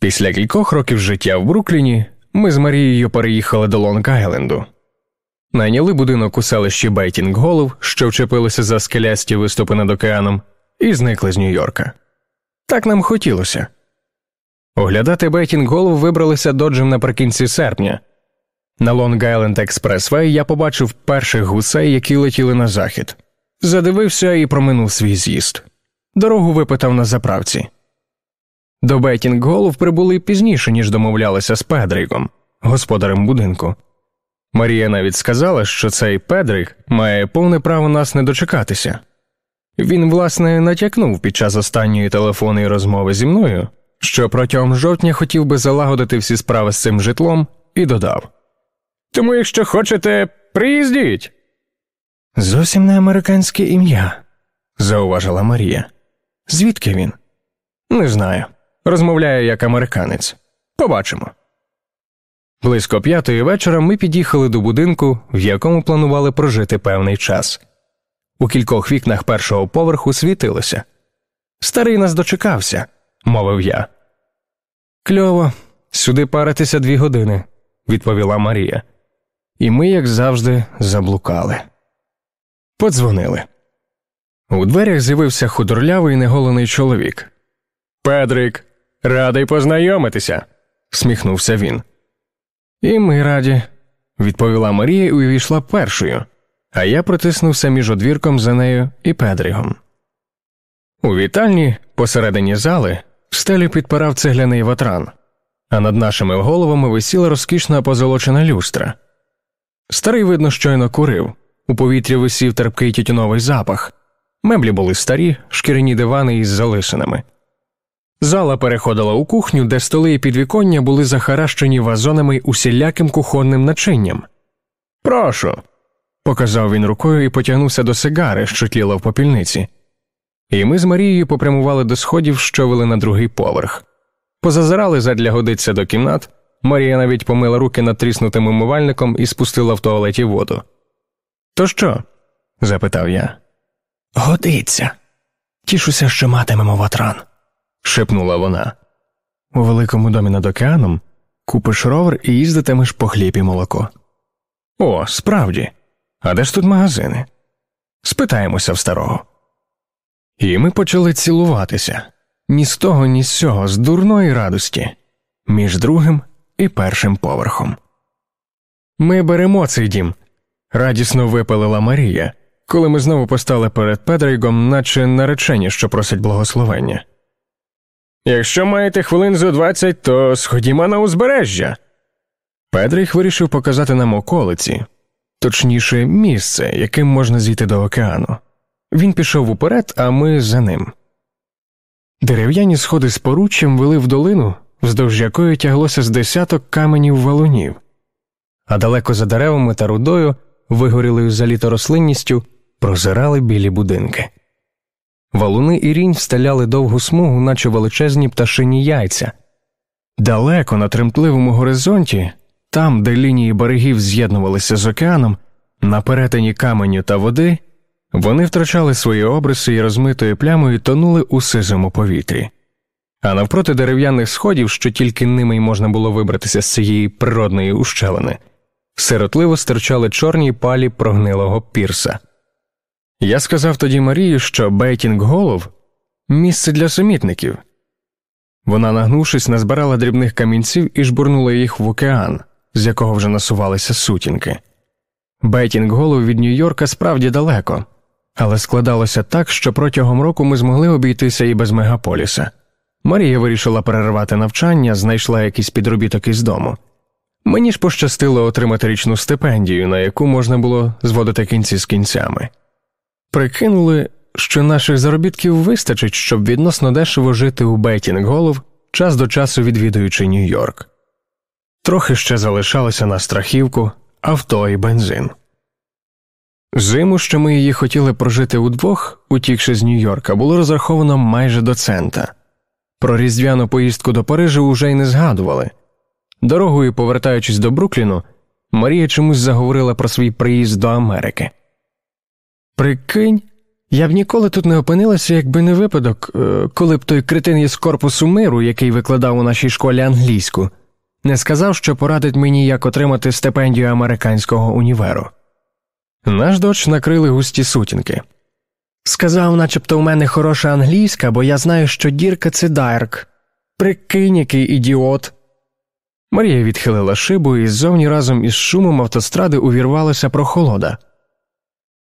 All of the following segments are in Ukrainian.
Після кількох років життя в Брукліні ми з Марією переїхали до Лонг-Айленду. Найняли будинок у селищі Бейтінг Голлов, що вчепилося за скелясті виступи над океаном, і зникли з Нью-Йорка. Так нам хотілося. Оглядати Бейтінг Голлов вибралися доджем наприкінці серпня. На Лонг-Айленд Експресвей я побачив перших гусей, які летіли на захід. Задивився і проминув свій з'їзд. Дорогу випитав на заправці. До Бейтінг Голов прибули пізніше, ніж домовлялися з Педриком, господарем будинку. Марія навіть сказала, що цей Педрик має повне право нас не дочекатися. Він, власне, натякнув під час останньої телефонної розмови зі мною, що протягом жовтня хотів би залагодити всі справи з цим житлом, і додав Тому, якщо хочете, приїздіть. Зовсім не американське ім'я, зауважила Марія. Звідки він? Не знаю. Розмовляє як американець. Побачимо. Близько п'ятої вечора ми під'їхали до будинку, в якому планували прожити певний час. У кількох вікнах першого поверху світилося. Старий нас дочекався, мовив я. Кльово, сюди паритися дві години, відповіла Марія. І ми, як завжди, заблукали. Подзвонили. У дверях з'явився худорлявий неголений чоловік. Педрик, радий познайомитися, всміхнувся він. І ми раді, відповіла Марія і увійшла першою, а я протиснувся між одвірком за нею і Педригом. У вітальні, посередині зали, стелі підпирав цегляний ватран, а над нашими головами висіла розкішна позолочена люстра. Старий, видно, щойно курив, у повітрі висів терпкий тютюновий запах, меблі були старі, шкіряні дивани із залисинами. Зала переходила у кухню, де столи і підвіконня були захаращені вазонами усіляким кухонним начинням. Прошу, показав він рукою і потягнувся до сигари, що тліла в попільниці. І ми з Марією попрямували до сходів, що вели на другий поверх. Позазирали задля годиться до кімнат. Марія навіть помила руки над тріснутим умивальником і спустила в туалеті воду. То що? запитав я. Годиться. Тішуся, що матимемо ватран шепнула вона. У великому домі над океаном купиш ровер і їздитимеш по хліб і молоко. О, справді. А де ж тут магазини? Спитаємося в старого. І ми почали цілуватися ні з того, ні з цього, з дурної радості, між другим і першим поверхом. Ми беремо цей дім, радісно випалила Марія, коли ми знову постали перед Педрейгом, наче наречені, що просять благословення. Якщо маєте хвилин за двадцять, то сходімо на узбережжя. Педрих вирішив показати нам околиці, точніше, місце, яким можна зійти до океану. Він пішов уперед, а ми за ним. Дерев'яні сходи з поруччям вели в долину, вздовж якої тяглося з десяток каменів валунів, а далеко за деревами та рудою, вигорілою за літо рослинністю, прозирали білі будинки. Валуни і рінь встеляли довгу смугу, наче величезні пташині яйця. Далеко на тремтливому горизонті, там, де лінії берегів з'єднувалися з океаном, на перетині каменю та води, вони втрачали свої обриси і розмитою плямою тонули у сизому повітрі. А навпроти дерев'яних сходів, що тільки ними й можна було вибратися з цієї природної ущелини, сиротливо стирчали чорні палі прогнилого пірса. Я сказав тоді Марії, що Бейтінг Голов місце для сумітників. Вона, нагнувшись, назбирала дрібних камінців і жбурнула їх в океан, з якого вже насувалися сутінки. Бейтінг Голов від Нью-Йорка справді далеко, але складалося так, що протягом року ми змогли обійтися і без мегаполіса. Марія вирішила перервати навчання, знайшла якийсь підробіток із дому. Мені ж пощастило отримати річну стипендію, на яку можна було зводити кінці з кінцями. Прикинули, що наших заробітків вистачить, щоб відносно дешево жити у Бейтінг Голов, час до часу відвідуючи Нью-Йорк. Трохи ще залишалося на страхівку, авто і бензин. Зиму, що ми її хотіли прожити удвох, утікши з Нью-Йорка, було розраховано майже до цента. Про різдвяну поїздку до Парижу уже й не згадували. Дорогою, повертаючись до Брукліну, Марія чомусь заговорила про свій приїзд до Америки. Прикинь, Я б ніколи тут не опинилася, якби не випадок, е, коли б той критин із корпусу миру, який викладав у нашій школі англійську, не сказав, що порадить мені, як отримати стипендію американського універу. Наш дочь накрили густі сутінки. Сказав, начебто у мене хороша англійська, бо я знаю, що дірка це Дайрк. Прикинь, який ідіот. Марія відхилила шибу і ззовні разом із шумом автостради увірвалася прохолода.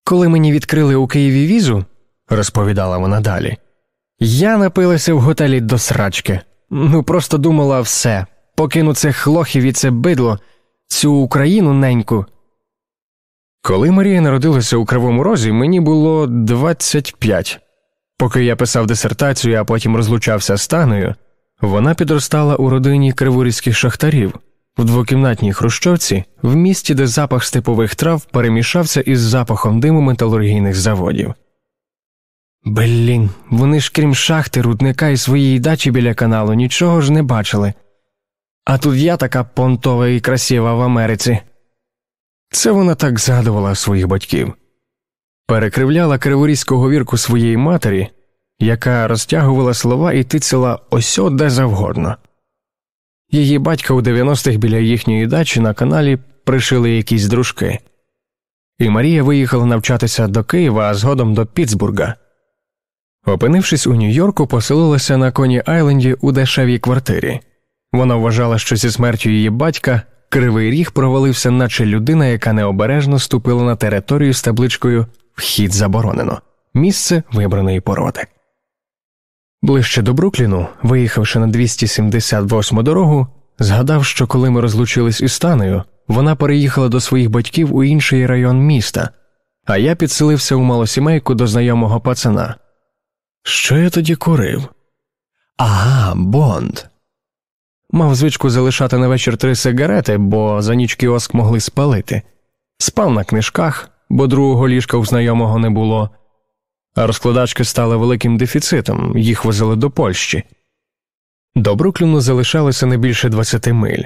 Коли мені відкрили у Києві візу, розповідала вона далі, я напилася в готелі до срачки. Ну просто думала все, покину цих лохів і це бидло, цю Україну неньку. Коли Марія народилася у Кривому Розі, мені було 25. Поки я писав дисертацію, а потім розлучався з Таною, вона підростала у родині криворізьких шахтарів в двокімнатній хрущовці, в місті, де запах степових трав перемішався із запахом диму металургійних заводів. Блін, вони ж крім шахти, рудника і своєї дачі біля каналу нічого ж не бачили. А тут я така понтова і красива в Америці. Це вона так згадувала своїх батьків, перекривляла криворізьку говірку своєї матері, яка розтягувала слова і тицяла ось де завгодно. Її батька у 90-х біля їхньої дачі на каналі пришили якісь дружки, і Марія виїхала навчатися до Києва, а згодом до Пітсбурга. Опинившись у Нью-Йорку, поселилася на Коні Айленді у дешевій квартирі. Вона вважала, що зі смертю її батька кривий ріг провалився, наче людина, яка необережно ступила на територію з табличкою Вхід заборонено місце вибраної породи. Ближче до Брукліну, виїхавши на 278 дорогу, згадав, що коли ми розлучились із Таною, вона переїхала до своїх батьків у інший район міста, а я підселився у малосімейку до знайомого пацана. Що я тоді курив? Ага, Бонд. Мав звичку залишати на вечір три сигарети, бо за ніч кіоск могли спалити, спав на книжках, бо другого ліжка у знайомого не було розкладачки стали великим дефіцитом, їх возили до Польщі. До Брукліну залишалося не більше 20 миль,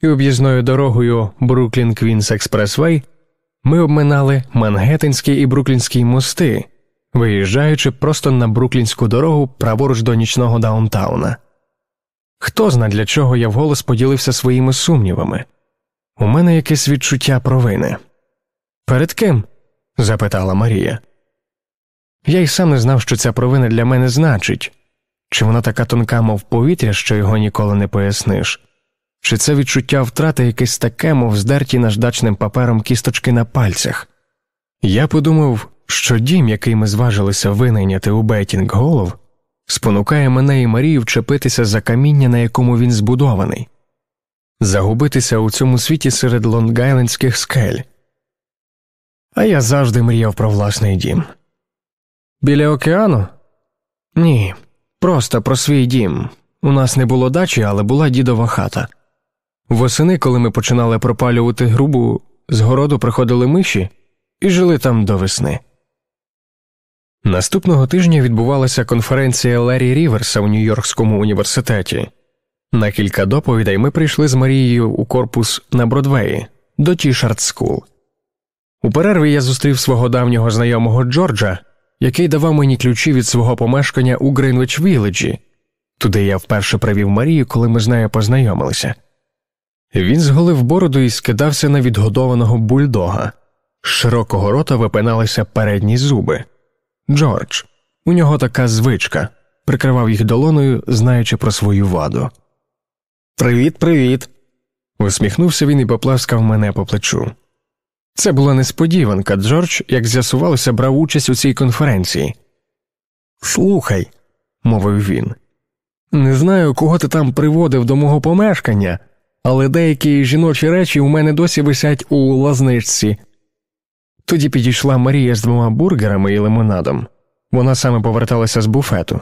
і об'їзною дорогою Бруклін Квінс Експресвей ми обминали Мангеттенський і Бруклінський мости, виїжджаючи просто на Бруклінську дорогу праворуч до нічного даунтауна. Хто зна, для чого я вголос поділився своїми сумнівами. У мене якесь відчуття провини. Перед ким? запитала Марія. Я й сам не знав, що ця провина для мене значить, чи вона така тонка, мов повітря, що його ніколи не поясниш, чи це відчуття втрати якесь таке, мов здерті наждачним папером кісточки на пальцях. Я подумав, що дім, який ми зважилися винайняти у Бейтінг Голов, спонукає мене і Марію вчепитися за каміння, на якому він збудований, загубитися у цьому світі серед лонгайлендських скель. А я завжди мріяв про власний дім. Біля океану? Ні, просто про свій дім. У нас не було дачі, але була дідова хата. Восени, коли ми починали пропалювати грубу, з городу приходили миші і жили там до весни. Наступного тижня відбувалася конференція Ларі Ріверса у Нью-Йоркському університеті. На кілька доповідей ми прийшли з Марією у корпус на Бродвеї до Тішард Скул. У перерві я зустрів свого давнього знайомого Джорджа, який давав мені ключі від свого помешкання у Гринвич Віледжі. Туди я вперше привів Марію, коли ми з нею познайомилися. Він зголив бороду і скидався на відгодованого бульдога. З широкого рота випиналися передні зуби. Джордж, у нього така звичка, прикривав їх долоною, знаючи про свою ваду. Привіт, привіт. усміхнувся він і поплескав мене по плечу. Це була несподіванка. Джордж, як з'ясувалося, брав участь у цій конференції. Слухай, мовив він, не знаю, кого ти там приводив до мого помешкання, але деякі жіночі речі у мене досі висять у лазничці. Тоді підійшла Марія з двома бургерами і лимонадом. Вона саме поверталася з буфету.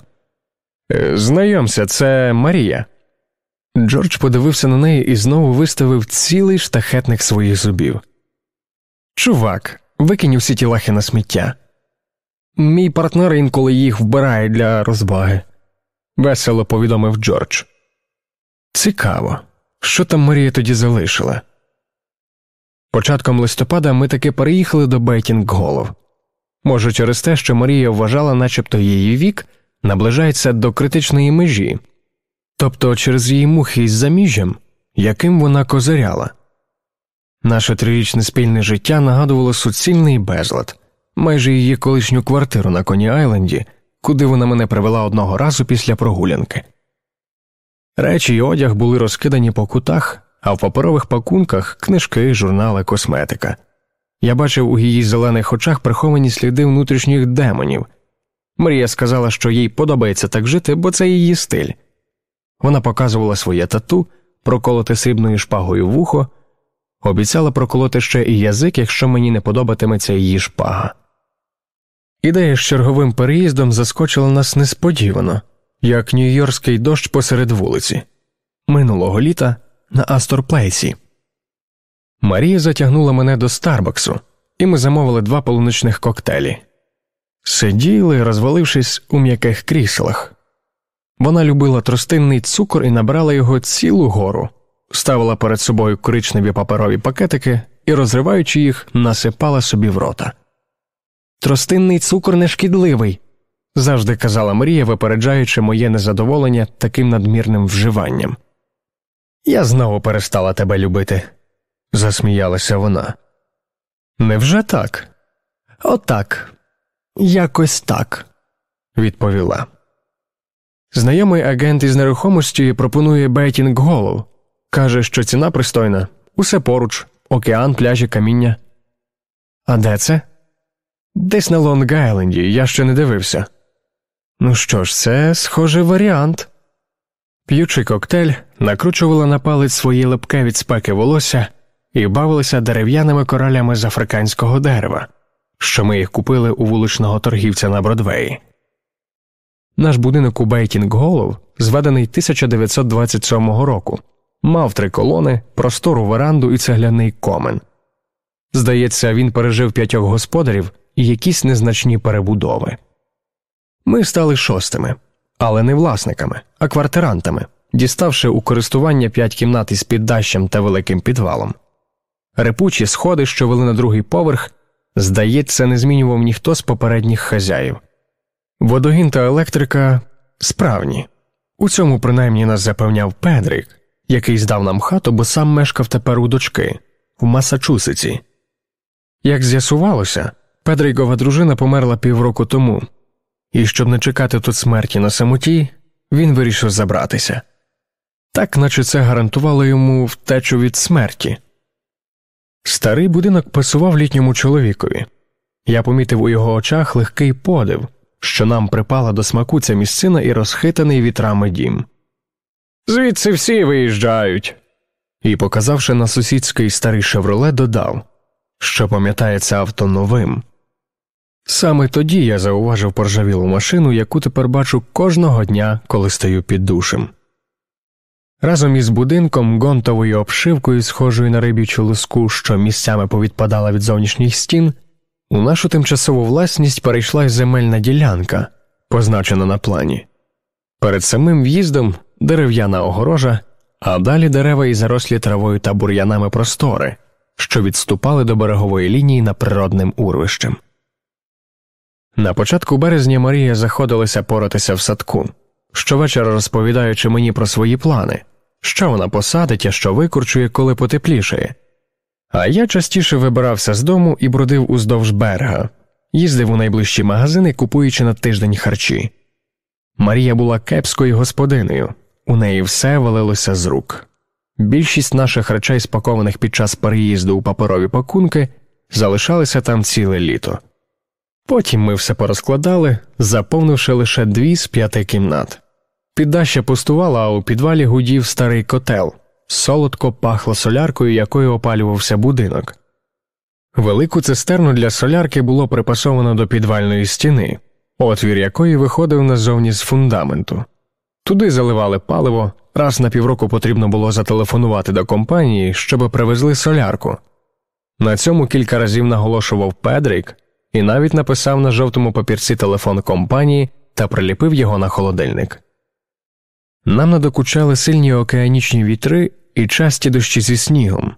«Е, знайомся, це Марія. Джордж подивився на неї і знову виставив цілий штахетник своїх зубів. Чувак, викинь усі ті лахи на сміття. Мій партнер інколи їх вбирає для розваги, весело повідомив Джордж. Цікаво, що там Марія тоді залишила. Початком листопада ми таки переїхали до Бейтінг Голов. Може, через те, що Марія вважала, начебто її вік наближається до критичної межі, тобто через її мухи із заміжжям, яким вона козиряла. Наше трирічне спільне життя нагадувало суцільний безлад, майже її колишню квартиру на Коні Айленді, куди вона мене привела одного разу після прогулянки. Речі й одяг були розкидані по кутах, а в паперових пакунках книжки, журнали, косметика. Я бачив у її зелених очах приховані сліди внутрішніх демонів. Марія сказала, що їй подобається так жити, бо це її стиль. Вона показувала своє тату, проколоти срібною шпагою вухо, обіцяла проколоти ще і язик, якщо мені не подобатиметься її шпага. Ідея з черговим переїздом заскочила нас несподівано, як нью-йоркський дощ посеред вулиці, минулого літа на Асторплейсі. Марія затягнула мене до Старбаксу, і ми замовили два полуничних коктейлі. Сиділи, розвалившись у м'яких кріслах. Вона любила тростинний цукор і набрала його цілу гору, ставила перед собою коричневі паперові пакетики і, розриваючи їх, насипала собі в рота. Тростинний цукор не шкідливий, завжди казала Марія, випереджаючи моє незадоволення таким надмірним вживанням. Я знову перестала тебе любити, засміялася вона. Невже так? Отак, якось так, відповіла. Знайомий агент із нерухомості пропонує Бейтінг Голлов. Каже, що ціна пристойна, усе поруч, океан, пляжі, каміння. А де це? Десь на Лонг Айленді, я ще не дивився. Ну що ж, це схожий варіант. П'ючи коктейль, накручувала на палець свої липке від спеки волосся і бавилися дерев'яними коралями з африканського дерева, що ми їх купили у вуличного торгівця на Бродвеї. Наш будинок у Бейтінг Голов, зведений 1927 року, мав три колони, простору веранду і цегляний комен. Здається, він пережив п'ятьох господарів і якісь незначні перебудови. Ми стали шостими, але не власниками, а квартирантами, діставши у користування п'ять кімнат із піддащем та великим підвалом. Репучі сходи, що вели на другий поверх, здається, не змінював ніхто з попередніх хазяїв. Водогін та електрика справні. У цьому принаймні нас запевняв Педрик, який здав нам хату, бо сам мешкав тепер у дочки в Масачусеті. Як з'ясувалося, Педрикова дружина померла півроку тому, і щоб не чекати тут смерті на самоті, він вирішив забратися так, наче це гарантувало йому втечу від смерті. Старий будинок пасував літньому чоловікові. Я помітив у його очах легкий подив, що нам припала до смаку ця місцина і розхитаний вітрами дім. Звідси всі виїжджають. І, показавши на сусідський старий шевроле, додав, що пам'ятає це авто новим. Саме тоді я зауважив поржавілу машину, яку тепер бачу кожного дня, коли стою під душем. Разом із будинком, гонтовою обшивкою, схожою на рибічу луску, що місцями повідпадала від зовнішніх стін, у нашу тимчасову власність перейшла й земельна ділянка, позначена на плані. Перед самим в'їздом дерев'яна огорожа, а далі дерева і зарослі травою та бур'янами простори, що відступали до берегової лінії на природним урвищем. На початку березня Марія заходилася поратися в садку, щовечора розповідаючи мені про свої плани, що вона посадить, а що викорчує, коли потеплішає. А я частіше вибирався з дому і бродив уздовж берега, їздив у найближчі магазини, купуючи на тиждень харчі. Марія була кепською господинею, у неї все валилося з рук. Більшість наших речей, спакованих під час переїзду у паперові пакунки, залишалися там ціле літо. Потім ми все порозкладали, заповнивши лише дві з п'яти кімнат. Піддаща пустувала, а у підвалі гудів старий котел, солодко пахло соляркою, якою опалювався будинок. Велику цистерну для солярки було припасовано до підвальної стіни, отвір якої виходив назовні з фундаменту. Туди заливали паливо, раз на півроку потрібно було зателефонувати до компанії, щоб привезли солярку. На цьому кілька разів наголошував Педрик і навіть написав на жовтому папірці телефон компанії та приліпив його на холодильник. Нам надокучали сильні океанічні вітри і часті дощі зі снігом.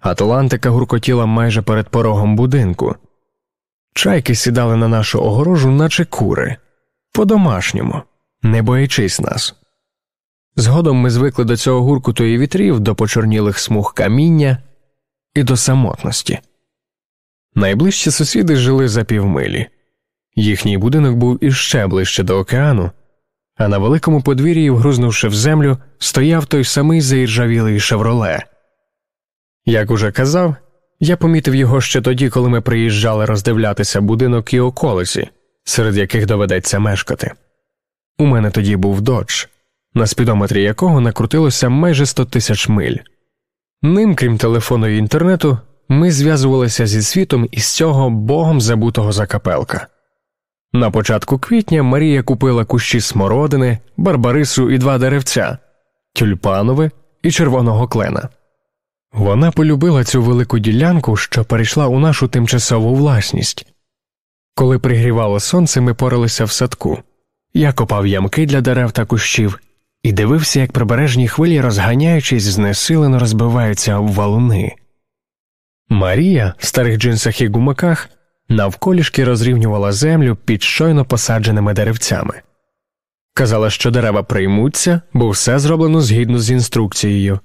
Атлантика гуркотіла майже перед порогом будинку. Чайки сідали на нашу огорожу, наче кури, по-домашньому, не боячись нас. Згодом ми звикли до цього гуркуту і вітрів, до почорнілих смуг каміння і до самотності. Найближчі сусіди жили за півмилі. Їхній будинок був іще ближче до океану, а на великому подвір'ї, вгрузнувши в землю, стояв той самий заіржавілий шевроле. Як уже казав, я помітив його ще тоді, коли ми приїжджали роздивлятися будинок і околиці, серед яких доведеться мешкати. У мене тоді був додж, на спідометрі якого накрутилося майже 100 тисяч миль. Ним, крім телефону і інтернету, ми зв'язувалися зі світом із цього богом забутого закапелка. На початку квітня Марія купила кущі смородини, барбарису і два деревця тюльпанове і червоного клена. Вона полюбила цю велику ділянку, що перейшла у нашу тимчасову власність. Коли пригрівало сонце, ми поралися в садку. Я копав ямки для дерев та кущів і дивився, як прибережні хвилі, розганяючись, знесилено розбиваються об валуни. Марія в старих джинсах і гумаках навколішки розрівнювала землю під щойно посадженими деревцями. Казала, що дерева приймуться, бо все зроблено згідно з інструкцією.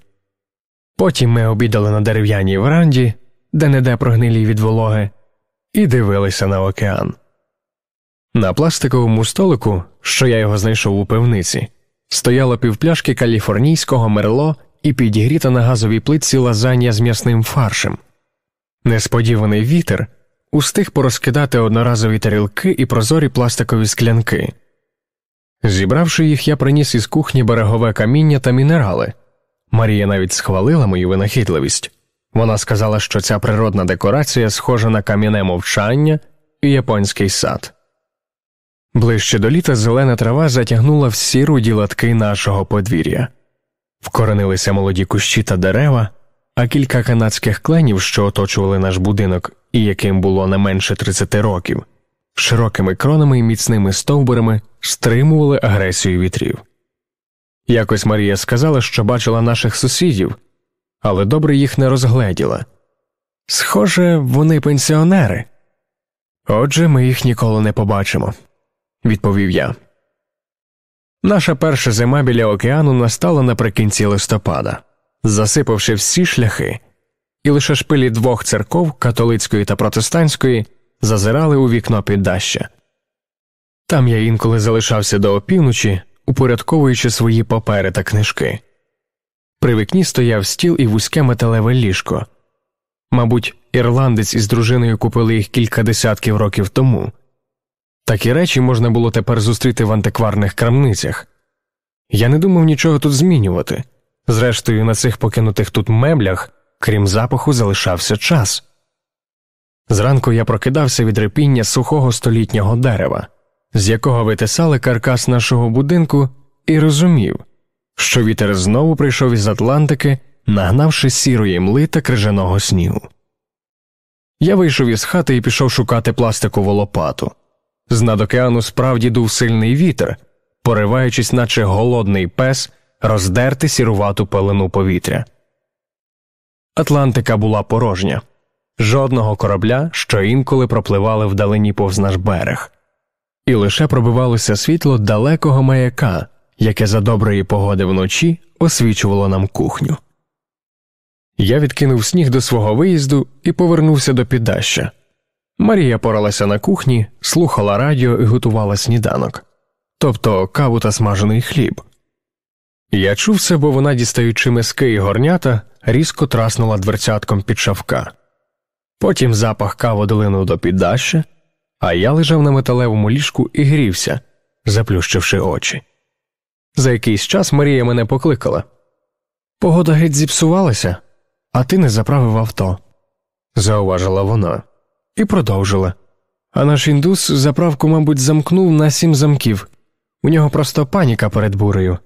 Потім ми обідали на дерев'яній веранді, де неде прогнилі від вологи, і дивилися на океан. На пластиковому столику, що я його знайшов у пивниці, стояло півпляшки каліфорнійського мерло і підігріта на газовій плитці лазанья з м'ясним фаршем. Несподіваний вітер устиг порозкидати одноразові тарілки і прозорі пластикові склянки. Зібравши їх, я приніс із кухні берегове каміння та мінерали. Марія навіть схвалила мою винахідливість. Вона сказала, що ця природна декорація схожа на кам'яне мовчання і японський сад. Ближче до літа зелена трава затягнула всі руді латки нашого подвір'я, вкоренилися молоді кущі та дерева, а кілька канадських кленів, що оточували наш будинок і яким було не менше 30 років, широкими кронами і міцними стовбурами стримували агресію вітрів. Якось Марія сказала, що бачила наших сусідів, але добре їх не розгледіла. Схоже, вони пенсіонери. Отже, ми їх ніколи не побачимо, відповів я. Наша перша зима біля океану настала наприкінці листопада, засипавши всі шляхи, і лише шпилі двох церков католицької та протестантської зазирали у вікно піддаща. Там я інколи залишався до опівночі, упорядковуючи свої папери та книжки. При вікні стояв стіл і вузьке металеве ліжко. Мабуть, ірландець із дружиною купили їх кілька десятків років тому. Такі речі можна було тепер зустріти в антикварних крамницях. Я не думав нічого тут змінювати. Зрештою, на цих покинутих тут меблях, крім запаху, залишався час. Зранку я прокидався від репіння сухого столітнього дерева з якого витисали каркас нашого будинку, і розумів, що вітер знову прийшов із Атлантики, нагнавши сірої мли та крижаного снігу. Я вийшов із хати і пішов шукати пластикову лопату. З над океану справді дув сильний вітер, пориваючись, наче голодний пес, роздерти сірувату пелену повітря. Атлантика була порожня, жодного корабля, що інколи пропливали вдалині повз наш берег і лише пробивалося світло далекого маяка, яке за доброї погоди вночі освічувало нам кухню. Я відкинув сніг до свого виїзду і повернувся до піддаща. Марія поралася на кухні, слухала радіо і готувала сніданок, тобто каву та смажений хліб. Я чув це, бо вона, дістаючи миски і горнята, різко траснула дверцятком під шавка. Потім запах кави долинув до піддаща, а я лежав на металевому ліжку і грівся, заплющивши очі. За якийсь час Марія мене покликала. Погода геть зіпсувалася, а ти не заправив авто, зауважила вона, і продовжила. А наш індус заправку, мабуть, замкнув на сім замків, у нього просто паніка перед бурею.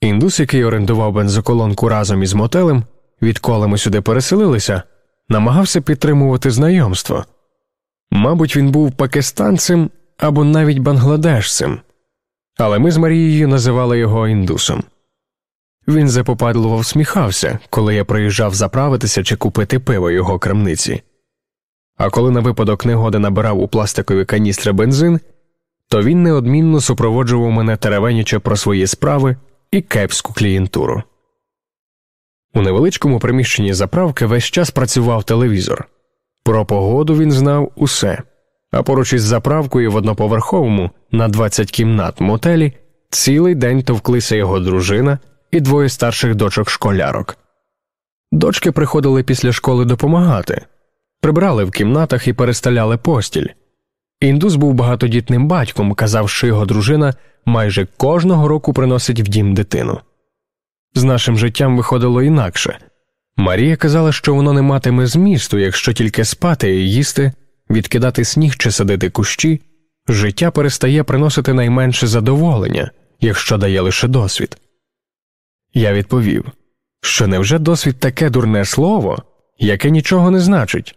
Індус, який орендував бензоколонку разом із мотелем, відколи ми сюди переселилися, намагався підтримувати знайомство. Мабуть, він був пакистанцем або навіть бангладешцем, але ми з Марією називали його індусом. Він запопадливо всміхався, коли я приїжджав заправитися чи купити пиво його крамниці. А коли на випадок негоди набирав у пластикові каністри бензин, то він неодмінно супроводжував мене теревенячи про свої справи і кепську клієнтуру. У невеличкому приміщенні заправки весь час працював телевізор. Про погоду він знав усе, а поруч із заправкою в одноповерховому на 20 кімнат мотелі цілий день товклися його дружина і двоє старших дочок школярок. Дочки приходили після школи допомагати, прибрали в кімнатах і перестеляли постіль. Індус був багатодітним батьком, казав, що його дружина майже кожного року приносить в дім дитину. З нашим життям виходило інакше. Марія казала, що воно не матиме змісту, якщо тільки спати і їсти, відкидати сніг чи садити кущі, життя перестає приносити найменше задоволення, якщо дає лише досвід. Я відповів, що невже досвід таке дурне слово, яке нічого не значить.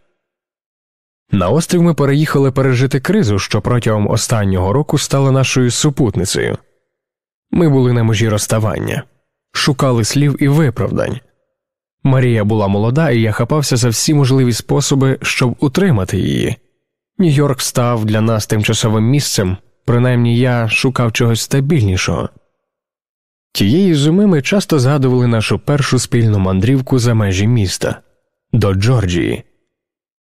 На острів ми переїхали пережити кризу, що протягом останнього року стала нашою супутницею. Ми були на межі розставання, шукали слів і виправдань. Марія була молода, і я хапався за всі можливі способи, щоб утримати її. Нью-Йорк став для нас тимчасовим місцем, принаймні я шукав чогось стабільнішого. Тієї зими ми часто згадували нашу першу спільну мандрівку за межі міста до Джорджії.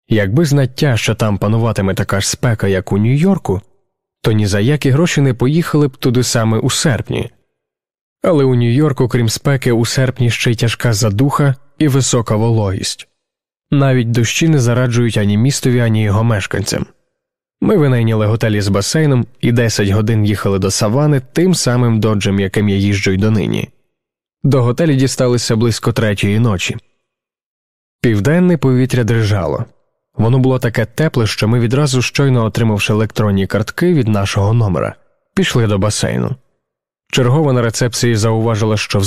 Якби знаття, що там пануватиме така ж спека, як у Нью-Йорку, то ні за які гроші не поїхали б туди саме у серпні. Але у Нью-Йорку, крім спеки, у серпні ще й тяжка задуха і висока вологість. Навіть дощі не зараджують ані містові, ані його мешканцям. Ми винайняли готелі з басейном і 10 годин їхали до савани тим самим доджем, яким я їжджу й донині. До готелі дісталися близько третьої ночі. Південне повітря дрижало. Воно було таке тепле, що ми відразу щойно отримавши електронні картки від нашого номера, пішли до басейну. Чергова на рецепції зауважила, що в